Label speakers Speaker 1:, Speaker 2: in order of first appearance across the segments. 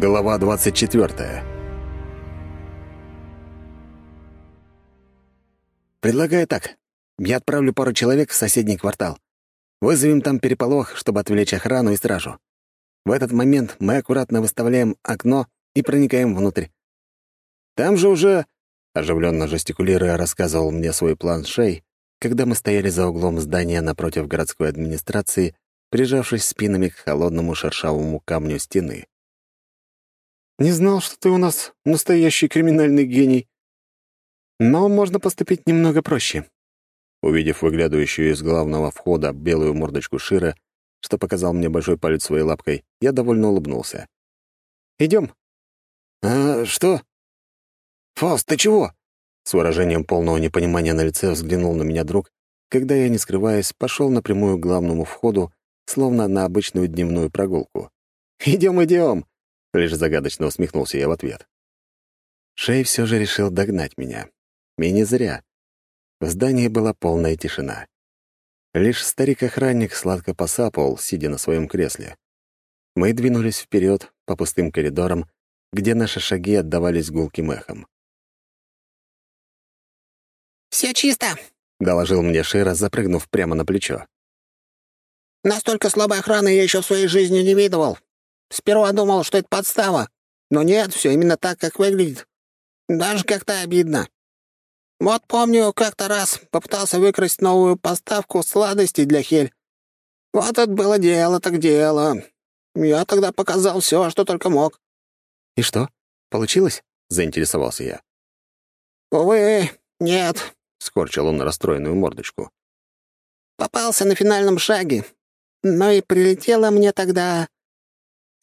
Speaker 1: Глава 24 «Предлагаю так. Я отправлю пару человек в соседний квартал. Вызовем там переполох, чтобы отвлечь охрану и стражу. В этот момент мы аккуратно выставляем окно и проникаем внутрь. Там же уже...» Оживленно жестикулируя, рассказывал мне свой план Шей, когда мы стояли за углом здания напротив городской администрации, прижавшись спинами к холодному шершавому камню стены. Не знал, что ты у нас настоящий криминальный гений. Но можно поступить немного проще». Увидев выглядывающую из главного входа белую мордочку Шира, что показал мне большой палец своей лапкой, я довольно улыбнулся. Идем. «А что?» «Фауст, ты чего?» С выражением полного непонимания на лице взглянул на меня друг, когда я, не скрываясь, пошел напрямую к главному входу, словно на обычную дневную прогулку. «Идем, идем!» Лишь загадочно усмехнулся я в ответ. Шей все же решил догнать меня. И не зря. В здании была полная тишина. Лишь старик-охранник сладко посапывал, сидя на своем кресле. Мы двинулись вперед по пустым коридорам, где наши шаги отдавались гулким эхом.
Speaker 2: «Все чисто», —
Speaker 1: доложил мне Шира, запрыгнув прямо на плечо.
Speaker 2: «Настолько слабой охраны я еще в своей жизни не видывал. Сперва думал, что это подстава, но нет, все именно так, как выглядит. Даже как-то обидно. Вот помню, как-то раз попытался выкрасть новую поставку сладостей для Хель. Вот это было дело так дело. Я тогда показал все, что только мог.
Speaker 1: «И что, получилось?» — заинтересовался я.
Speaker 2: «Увы, нет», —
Speaker 1: скорчил он расстроенную мордочку.
Speaker 2: «Попался на финальном шаге. Но и прилетело мне тогда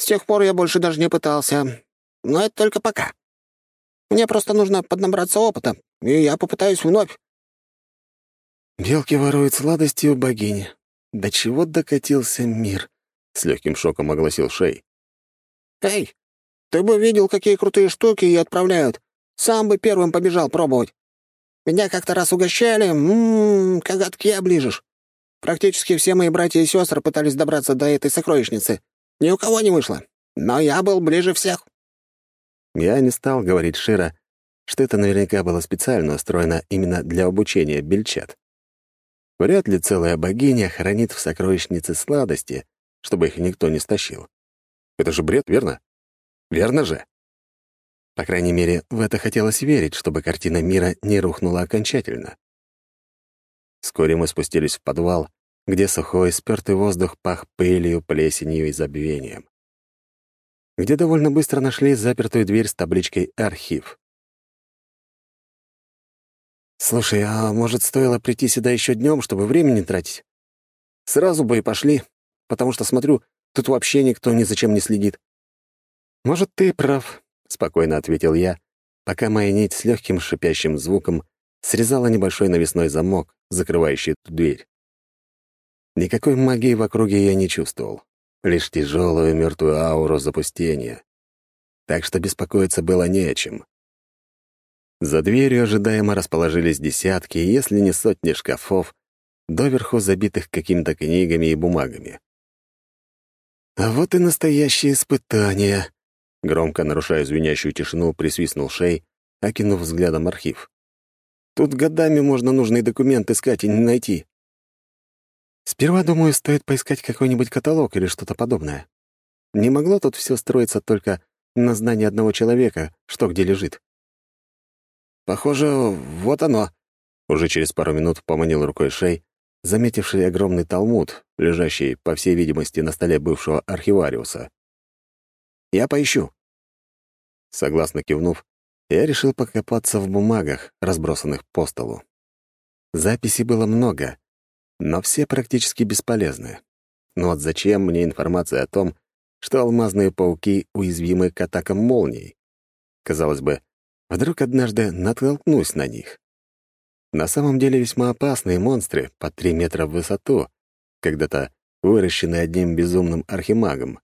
Speaker 2: с тех пор я больше даже не пытался. Но это только пока. Мне просто нужно поднабраться опыта, и я попытаюсь вновь.
Speaker 1: «Белки воруют сладости у богини. До чего докатился мир?» — с легким шоком огласил Шей.
Speaker 2: «Эй, ты бы видел, какие крутые штуки ей отправляют. Сам бы первым побежал пробовать. Меня как-то раз угощали, ммм, коготки оближешь. Практически все мои братья и сестры пытались добраться до этой сокровищницы. Ни у кого не вышло. Но я был ближе всех».
Speaker 1: Я не стал говорить Шира, что это наверняка было специально устроено именно для обучения бельчат. Вряд ли целая богиня хранит в сокровищнице сладости, чтобы их никто не стащил. Это же бред, верно? Верно же? По крайней мере, в это хотелось верить, чтобы картина мира не рухнула окончательно. Вскоре мы спустились в подвал, где сухой, спёртый воздух пах пылью, плесенью и забвением. Где довольно быстро нашли запертую дверь с табличкой «Архив». «Слушай, а может, стоило прийти сюда еще днем, чтобы времени тратить? Сразу бы и пошли, потому что, смотрю, тут вообще никто ни за чем не следит». «Может, ты прав», — спокойно ответил я, пока моя нить с легким шипящим звуком срезала небольшой навесной замок, закрывающий эту дверь. Никакой магии в округе я не чувствовал, лишь тяжелую мертвую ауру запустения. Так что беспокоиться было не о чем. За дверью ожидаемо расположились десятки, если не сотни шкафов, доверху забитых какими-то книгами и бумагами. «А вот и настоящее испытание!» Громко нарушая звенящую тишину, присвистнул Шей, окинув взглядом архив. «Тут годами можно нужный документ искать и не найти. Сперва, думаю, стоит поискать какой-нибудь каталог или что-то подобное. Не могло тут все строиться только на знании одного человека, что где лежит. Похоже, вот оно. Уже через пару минут поманил рукой Шей, заметивший огромный талмуд, лежащий, по всей видимости, на столе бывшего архивариуса. «Я поищу». Согласно кивнув, я решил покопаться в бумагах, разбросанных по столу. Записей было много, но все практически бесполезны. Но вот зачем мне информация о том, что алмазные пауки уязвимы к атакам молний? Казалось бы, вдруг однажды натолкнусь на них. На самом деле весьма опасные монстры по три метра в высоту, когда-то выращенные одним безумным архимагом.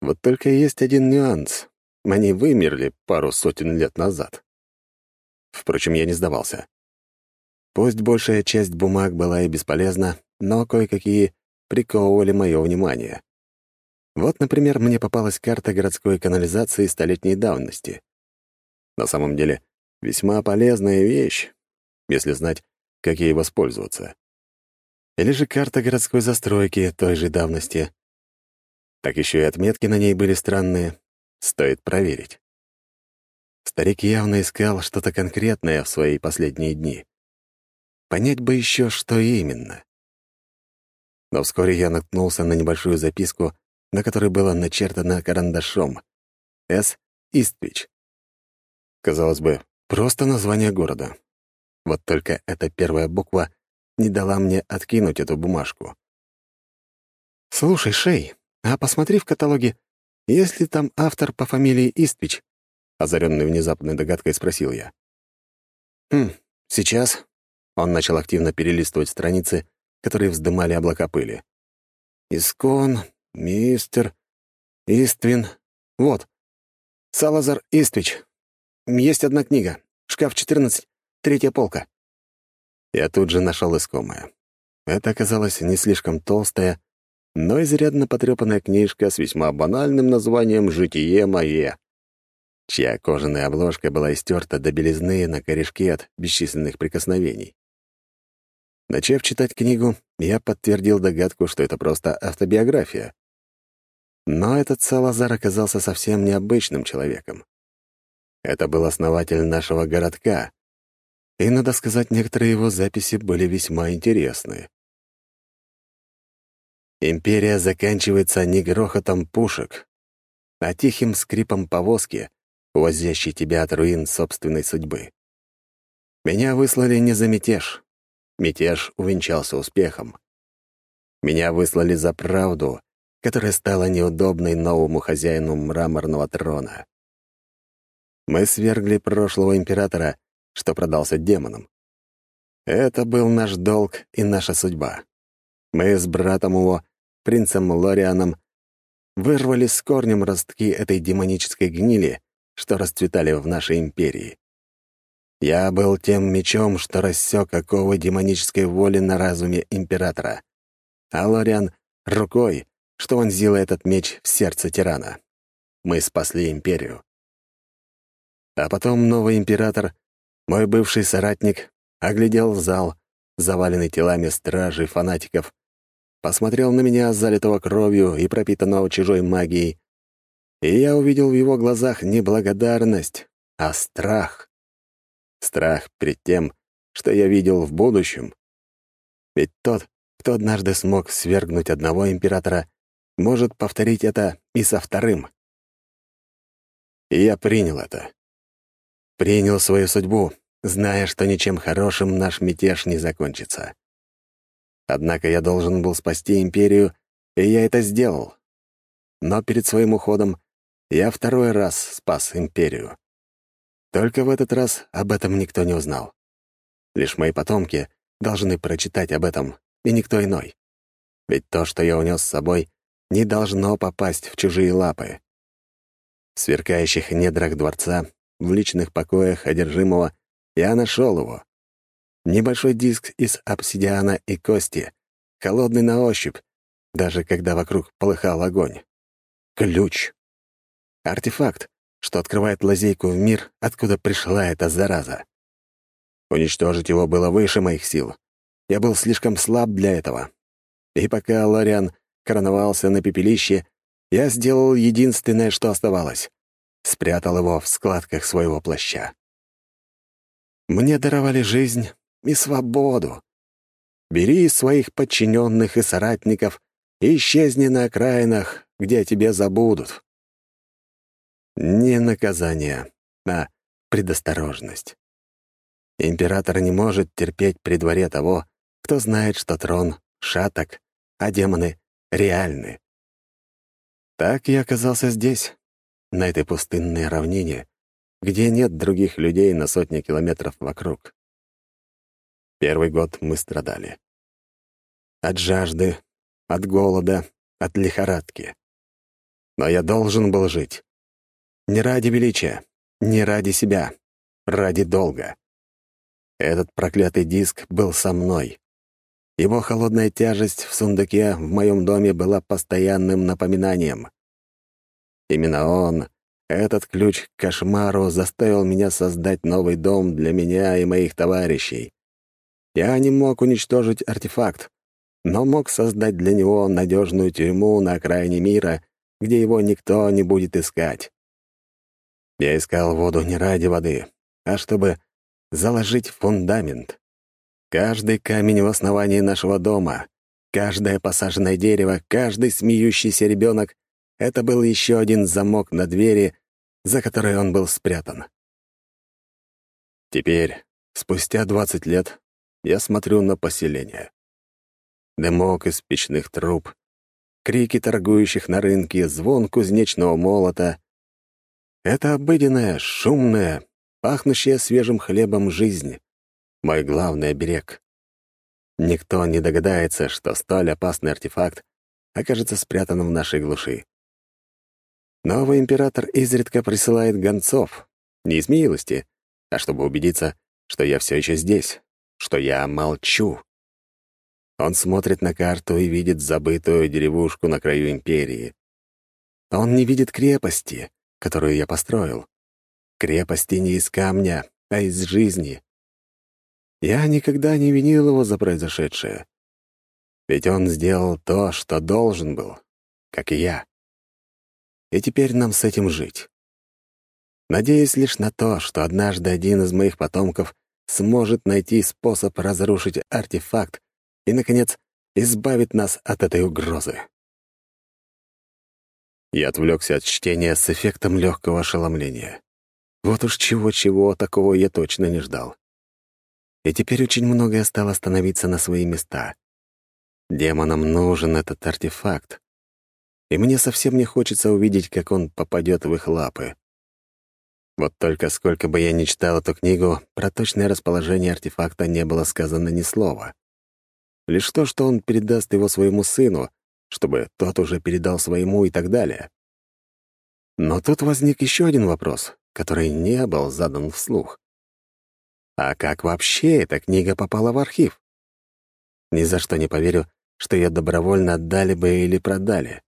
Speaker 1: Вот только есть один нюанс. Они вымерли пару сотен лет назад. Впрочем, я не сдавался. Пусть большая часть бумаг была и бесполезна, но кое-какие приковывали мое внимание. Вот, например, мне попалась карта городской канализации столетней давности. На самом деле, весьма полезная вещь, если знать, как ей воспользоваться. Или же карта городской застройки той же давности. Так еще и отметки на ней были странные. Стоит проверить. Старик явно искал что-то конкретное в свои последние дни. Понять бы еще, что именно. Но вскоре я наткнулся на небольшую записку, на которой было начертано карандашом. «С. Иствич». Казалось бы, просто название города. Вот только эта первая буква не дала мне откинуть эту бумажку. «Слушай, Шей, а посмотри в каталоге, есть ли там автор по фамилии Иствич?» Озаренный внезапной догадкой спросил я. «Хм, сейчас». Он начал активно перелистывать страницы, которые вздымали облака пыли. «Искон, мистер, Иствин. Вот. Салазар Иствич. Есть одна книга. Шкаф 14, третья полка». Я тут же нашел искомое. Это оказалась не слишком толстая, но изрядно потрепанная книжка с весьма банальным названием «Житие мое», чья кожаная обложка была истерта до белизны на корешке от бесчисленных прикосновений. Начав читать книгу, я подтвердил догадку, что это просто автобиография. Но этот Салазар оказался совсем необычным человеком. Это был основатель нашего городка, и, надо сказать, некоторые его записи были весьма интересны. Империя заканчивается не грохотом пушек, а тихим скрипом повозки, увозящей тебя от руин собственной судьбы. Меня выслали не за мятеж. Мятеж увенчался успехом. Меня выслали за правду, которая стала неудобной новому хозяину мраморного трона. Мы свергли прошлого императора, что продался демонам. Это был наш долг и наша судьба. Мы с братом его, принцем Лорианом, вырвали с корнем ростки этой демонической гнили, что расцветали в нашей империи. Я был тем мечом, что рассек оковы демонической воли на разуме императора, а Лориан — рукой, что вонзила этот меч в сердце тирана. Мы спасли империю. А потом новый император, мой бывший соратник, оглядел зал, заваленный телами стражей фанатиков, посмотрел на меня, залитого кровью и пропитанного чужой магией, и я увидел в его глазах не благодарность, а страх. Страх перед тем, что я видел в будущем. Ведь тот, кто однажды смог свергнуть одного императора, может повторить это и со вторым. И я принял это. Принял свою судьбу, зная, что ничем хорошим наш мятеж не закончится. Однако я должен был спасти империю, и я это сделал. Но перед своим уходом я второй раз спас империю. Только в этот раз об этом никто не узнал. Лишь мои потомки должны прочитать об этом, и никто иной. Ведь то, что я унес с собой, не должно попасть в чужие лапы. В сверкающих недрах дворца, в личных покоях одержимого, я нашел его. Небольшой диск из обсидиана и кости, холодный на ощупь, даже когда вокруг полыхал огонь. Ключ. Артефакт, что открывает лазейку в мир, откуда пришла эта зараза. Уничтожить его было выше моих сил. Я был слишком слаб для этого. И пока Лориан короновался на пепелище, я сделал единственное, что оставалось. Спрятал его в складках своего плаща. Мне даровали жизнь и свободу. Бери своих подчиненных и соратников и исчезни на окраинах, где тебе забудут. Не наказание, а предосторожность. Император не может терпеть при дворе того, кто знает, что трон — шаток, а демоны — реальны. Так я оказался здесь, на этой пустынной равнине, где нет других людей на сотни километров вокруг. Первый год мы страдали. От жажды, от голода, от лихорадки. Но я должен был жить. Не ради величия, не ради себя, ради долга. Этот проклятый диск был со мной. Его холодная тяжесть в сундуке в моем доме была постоянным напоминанием. Именно он, этот ключ к кошмару, заставил меня создать новый дом для меня и моих товарищей. Я не мог уничтожить артефакт, но мог создать для него надежную тюрьму на окраине мира, где его никто не будет искать. Я искал воду не ради воды, а чтобы заложить фундамент. Каждый камень в основании нашего дома, каждое посаженное дерево, каждый смеющийся ребенок — это был еще один замок на двери, за которой он был спрятан. Теперь, спустя двадцать лет, я смотрю на поселение. Дымок из печных труб, крики торгующих на рынке, звон кузнечного молота. Это обыденная, шумная, пахнущая свежим хлебом жизнь. Мой главный оберег. Никто не догадается, что столь опасный артефакт окажется спрятанным в нашей глуши. Новый император изредка присылает гонцов, не из милости, а чтобы убедиться, что я все еще здесь, что я молчу. Он смотрит на карту и видит забытую деревушку на краю империи. Он не видит крепости, которую я построил. Крепости не из камня, а из жизни. Я никогда не винил его за произошедшее. Ведь он сделал то, что должен был, как и я. И теперь нам с этим жить. Надеюсь лишь на то, что однажды один из моих потомков сможет найти способ разрушить артефакт и, наконец, избавит нас от этой угрозы. Я отвлекся от чтения с эффектом легкого ошеломления. Вот уж чего-чего такого я точно не ждал. И теперь очень многое стало становиться на свои места. Демонам нужен этот артефакт. И мне совсем не хочется увидеть, как он попадет в их лапы. Вот только сколько бы я ни читал эту книгу, про точное расположение артефакта не было сказано ни слова. Лишь то, что он передаст его своему сыну, чтобы тот уже передал своему и так далее. Но тут возник еще один вопрос, который не был задан вслух. А как вообще эта книга попала в архив? Ни за что не поверю, что ее добровольно отдали бы или продали.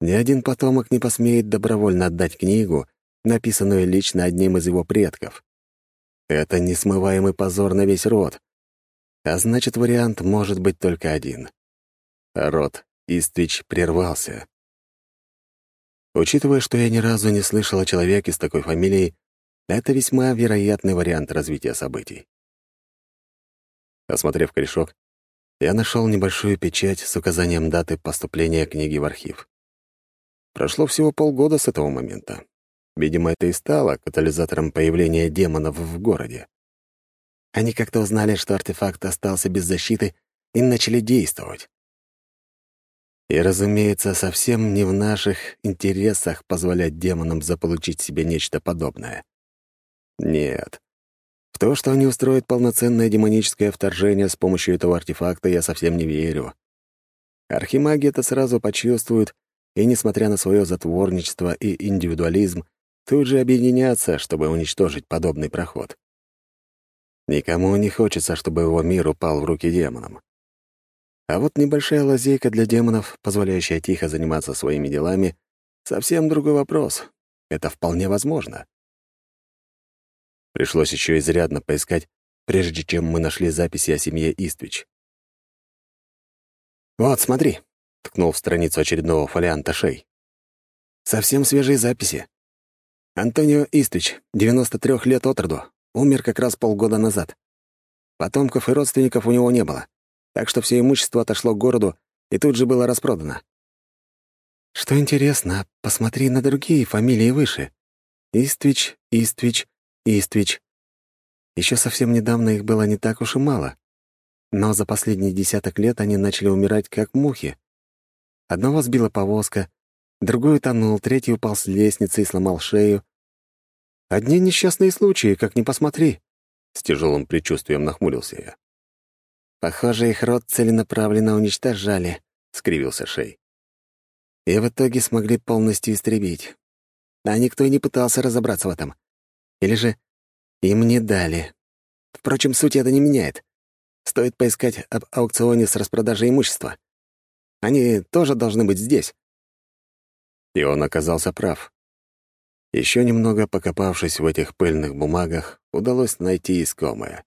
Speaker 1: Ни один потомок не посмеет добровольно отдать книгу, написанную лично одним из его предков. Это несмываемый позор на весь род, а значит, вариант может быть только один. Род Иствич прервался. Учитывая, что я ни разу не слышал о человеке с такой фамилией, это весьма вероятный вариант развития событий. Осмотрев корешок, я нашел небольшую печать с указанием даты поступления книги в архив. Прошло всего полгода с этого момента. Видимо, это и стало катализатором появления демонов в городе. Они как-то узнали, что артефакт остался без защиты, и начали действовать. И, разумеется, совсем не в наших интересах позволять демонам заполучить себе нечто подобное. Нет. В то, что они устроят полноценное демоническое вторжение с помощью этого артефакта, я совсем не верю. Архимаги это сразу почувствуют, и, несмотря на свое затворничество и индивидуализм, тут же объединятся, чтобы уничтожить подобный проход. Никому не хочется, чтобы его мир упал в руки демонам. А вот небольшая лазейка для демонов, позволяющая тихо заниматься своими делами, совсем другой вопрос. Это вполне возможно. Пришлось еще изрядно поискать, прежде чем мы нашли записи о семье Иствич. «Вот, смотри», — ткнул в страницу очередного фолианта Шей. «Совсем свежие записи. Антонио Иствич, 93 лет от роду, умер как раз полгода назад. Потомков и родственников у него не было, так что все имущество отошло к городу и тут же было распродано. Что интересно, посмотри на другие фамилии выше. Иствич, Иствич, Иствич. Еще совсем недавно их было не так уж и мало. Но за последние десяток лет они начали умирать как мухи. Одного сбила повозка, другой утонул, третий упал с лестницы и сломал шею, Одни несчастные случаи, как ни посмотри. С тяжелым предчувствием нахмурился я. Похоже, их род целенаправленно уничтожали, скривился Шей. И в итоге смогли полностью истребить. А никто и не пытался разобраться в этом. Или же им не дали. Впрочем, суть это не меняет. Стоит поискать об аукционе с распродажей имущества. Они тоже должны быть здесь». И он оказался прав. Еще немного покопавшись в этих пыльных бумагах, удалось найти искомое.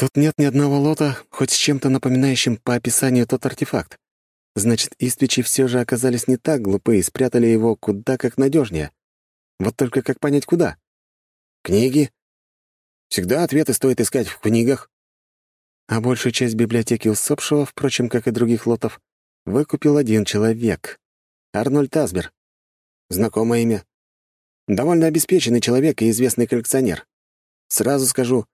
Speaker 1: Тут нет ни одного лота, хоть с чем-то напоминающим по описанию тот артефакт. Значит, Иствичи все же оказались не так глупы и спрятали его куда как надежнее. Вот только как понять, куда? Книги? Всегда ответы стоит искать в книгах. А большую часть библиотеки усопшего, впрочем, как и других лотов, выкупил один человек — Арнольд Асбер. Знакомое имя. Довольно обеспеченный человек и известный коллекционер. Сразу скажу,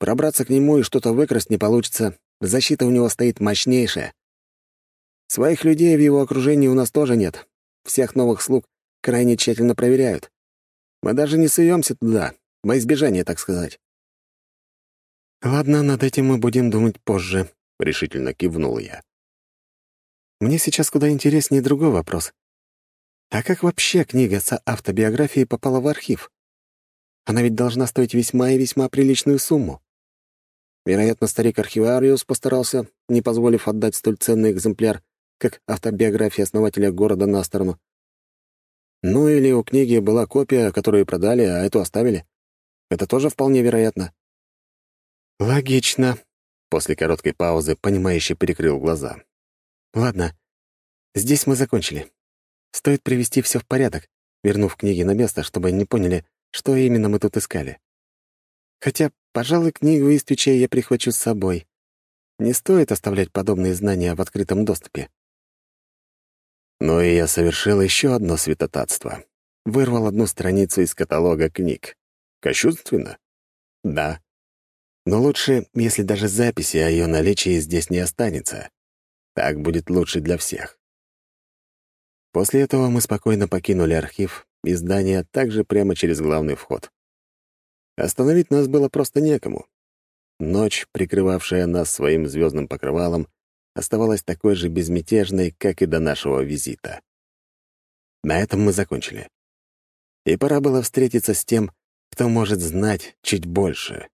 Speaker 1: пробраться к нему и что-то выкрасть не получится. Защита у него стоит мощнейшая. Своих людей в его окружении у нас тоже нет. Всех новых слуг крайне тщательно проверяют. Мы даже не суемся туда, во избежание, так сказать. «Ладно, над этим мы будем думать позже», — решительно кивнул я. «Мне сейчас куда интереснее другой вопрос. А как вообще книга с автобиографией попала в архив? Она ведь должна стоить весьма и весьма приличную сумму. Вероятно, старик-архивариус постарался, не позволив отдать столь ценный экземпляр, как автобиография основателя города на сторону. Ну или у книги была копия, которую продали, а эту оставили. Это тоже вполне вероятно. «Логично», — после короткой паузы понимающе перекрыл глаза. «Ладно, здесь мы закончили. Стоит привести все в порядок, вернув книги на место, чтобы они поняли, что именно мы тут искали. Хотя, пожалуй, книгу Иствича я прихвачу с собой. Не стоит оставлять подобные знания в открытом доступе. Но и я совершил еще одно святотатство. Вырвал одну страницу из каталога книг. Кощунственно? Да. Но лучше, если даже записи о ее наличии здесь не останется. Так будет лучше для всех. После этого мы спокойно покинули архив и здание также прямо через главный вход. Остановить нас было просто некому. Ночь, прикрывавшая нас своим звездным покрывалом, оставалась такой же безмятежной, как и до нашего визита. На этом мы закончили. И пора было встретиться с тем, кто может знать чуть больше.